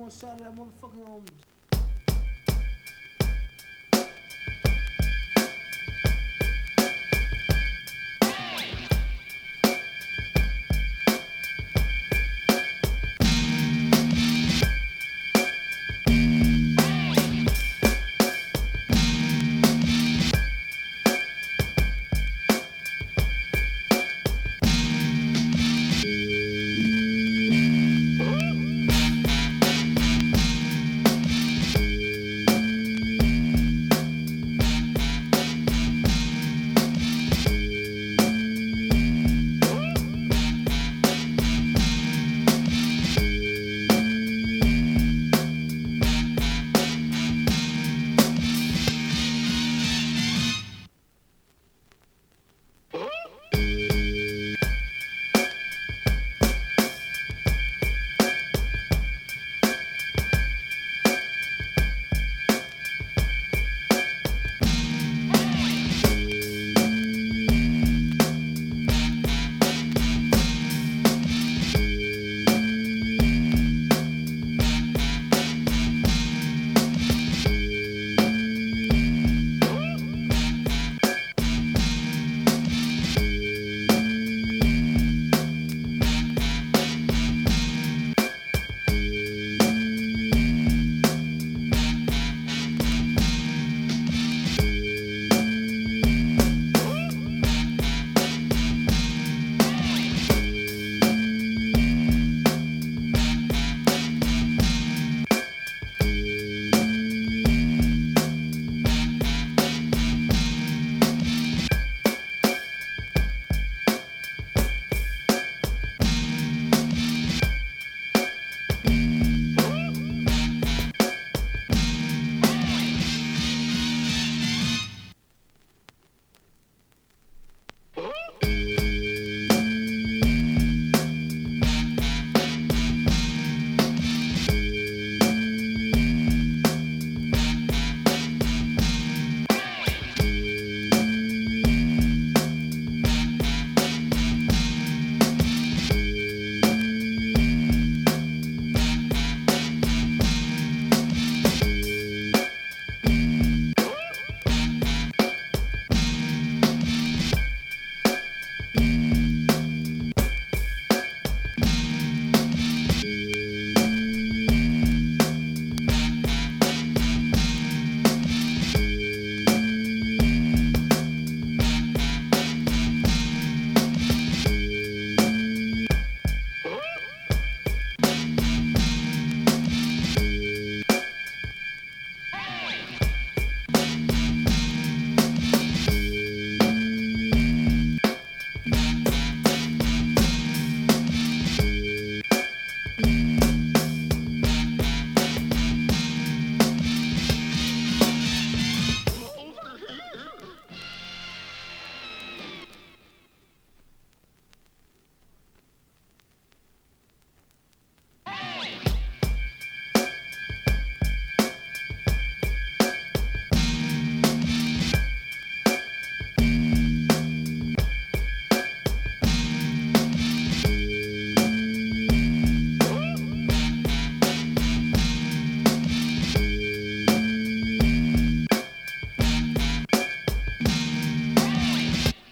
gonna shout at that motherfucking um